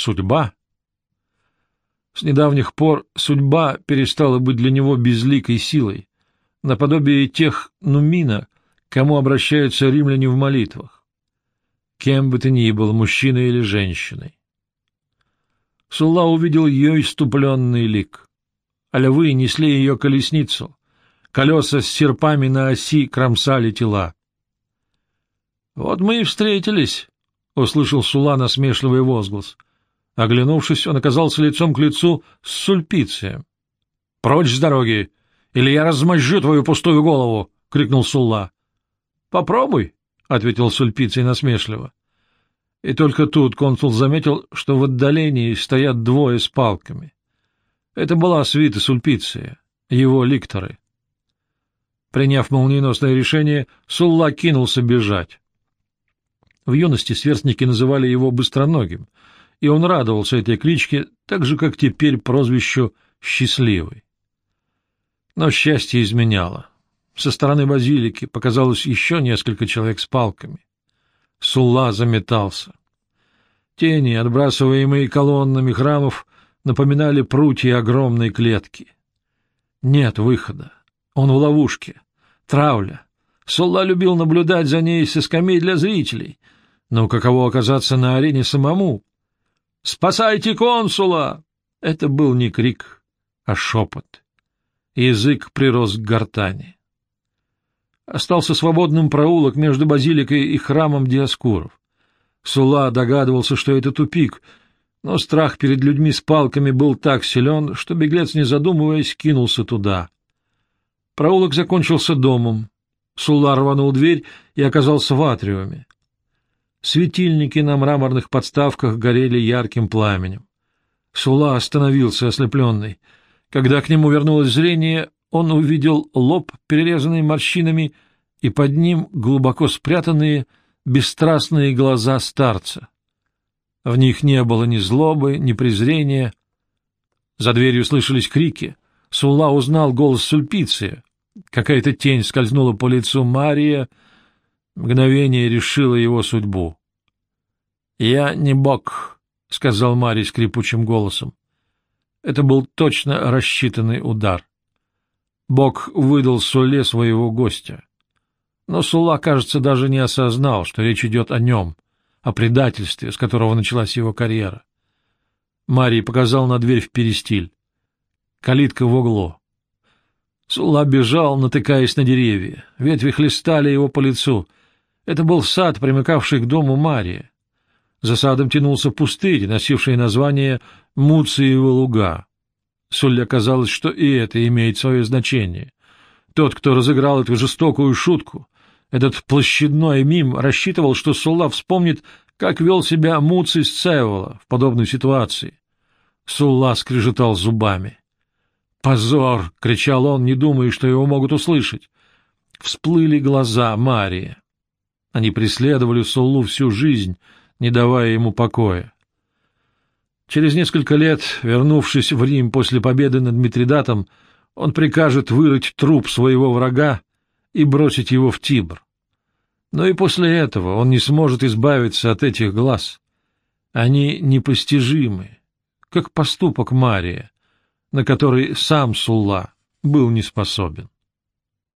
Судьба? С недавних пор судьба перестала быть для него безликой силой, наподобие тех нумина, кому обращаются римляне в молитвах. Кем бы ты ни был, мужчиной или женщиной. Сулла увидел ее иступленный лик. А львы несли ее колесницу. Колеса с серпами на оси кромсали тела. — Вот мы и встретились, — услышал Сула насмешливый возглас. Оглянувшись, он оказался лицом к лицу с Сульпицием. — Прочь с дороги, или я размозжу твою пустую голову! — крикнул Сулла. — Попробуй, — ответил Сульпиций насмешливо. И только тут консул заметил, что в отдалении стоят двое с палками. Это была свита Сульпиция, его ликторы. Приняв молниеносное решение, Сулла кинулся бежать. В юности сверстники называли его «быстроногим», и он радовался этой кличке, так же, как теперь прозвищу «счастливый». Но счастье изменяло. Со стороны базилики показалось еще несколько человек с палками. Сулла заметался. Тени, отбрасываемые колоннами храмов, напоминали прутья огромной клетки. Нет выхода. Он в ловушке. Травля. Сулла любил наблюдать за ней со скамей для зрителей. Но каково оказаться на арене самому? «Спасайте консула!» Это был не крик, а шепот. Язык прирос к гортани. Остался свободным проулок между базиликой и храмом Диаскуров. Сула догадывался, что это тупик, но страх перед людьми с палками был так силен, что беглец, не задумываясь, кинулся туда. Проулок закончился домом. Сула рванул дверь и оказался в атриуме. Светильники на мраморных подставках горели ярким пламенем. Сула остановился, ослепленный. Когда к нему вернулось зрение, он увидел лоб, перерезанный морщинами, и под ним глубоко спрятанные, бесстрастные глаза старца. В них не было ни злобы, ни презрения. За дверью слышались крики. Сула узнал голос Сульпиция. Какая-то тень скользнула по лицу Мария. Мгновение решило его судьбу. — Я не бог, — сказал Марий скрипучим голосом. Это был точно рассчитанный удар. Бог выдал Суле своего гостя. Но Сула, кажется, даже не осознал, что речь идет о нем, о предательстве, с которого началась его карьера. Марий показал на дверь в перестиль. Калитка в углу. Сула бежал, натыкаясь на деревья. Ветви хлестали его по лицу. Это был сад, примыкавший к дому Мария. За садом тянулся пустырь, носивший название Муциева луга. Сулле казалось, что и это имеет свое значение. Тот, кто разыграл эту жестокую шутку, этот площадной мим рассчитывал, что Сула вспомнит, как вел себя Муций Сцевола в подобной ситуации. Сулла скрежетал зубами. «Позор!» — кричал он, не думая, что его могут услышать. Всплыли глаза Марии. Они преследовали Суллу всю жизнь, не давая ему покоя. Через несколько лет, вернувшись в Рим после победы над Митридатом, он прикажет вырыть труп своего врага и бросить его в Тибр. Но и после этого он не сможет избавиться от этих глаз. Они непостижимы, как поступок Мария, на который сам Сулла был не способен.